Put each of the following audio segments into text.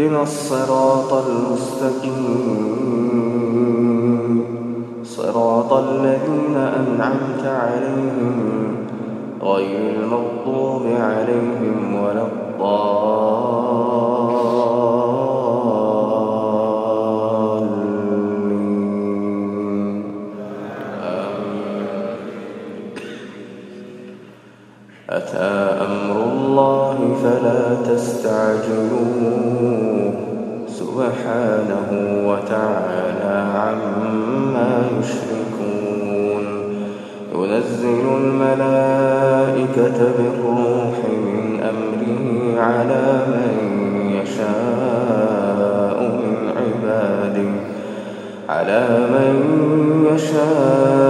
اهدنا الصراط المستقيم. صراط الذين أنعمت عليهم غير المغضوب عليهم ولا الضالين. أتى أمر الله فلا تستعجلوه. سبحانه وتعالى عما يشركون. ينزل الملائكة بالروح من أمره على من يشاء من عباده على من يشاء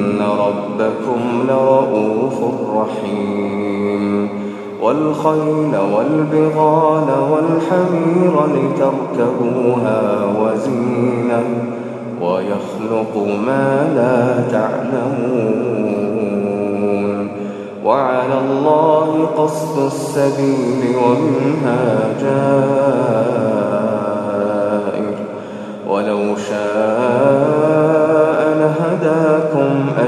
ربكم لرؤوف رحيم. والخيل والبغال والحمير لتركبوها وزينة ويخلق ما لا تعلمون. وعلى الله قصد السبيل ومنها جائر. ولو شاء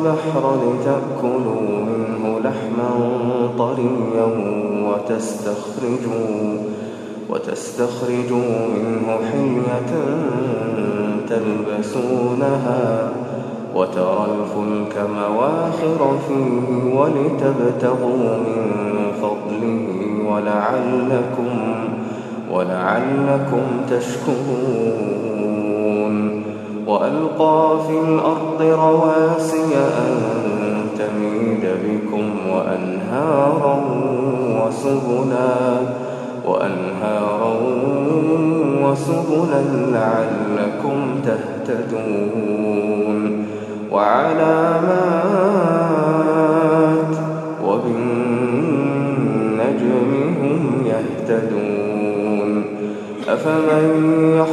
البحر لتأكلوا منه لحما طريا وتستخرجوا وتستخرجوا منه حلية تلبسونها وترى الفلك مواخر فيه ولتبتغوا من فضله ولعلكم ولعلكم تشكرون. وألقى في الأرض رواسي أن تميد بكم وأنهارا وسبلا وأنهارا وسبلا لعلكم تهتدون. وعلامات وبالنجم هم يهتدون. أفمن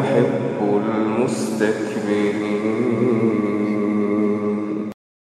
يحب المستكبرين.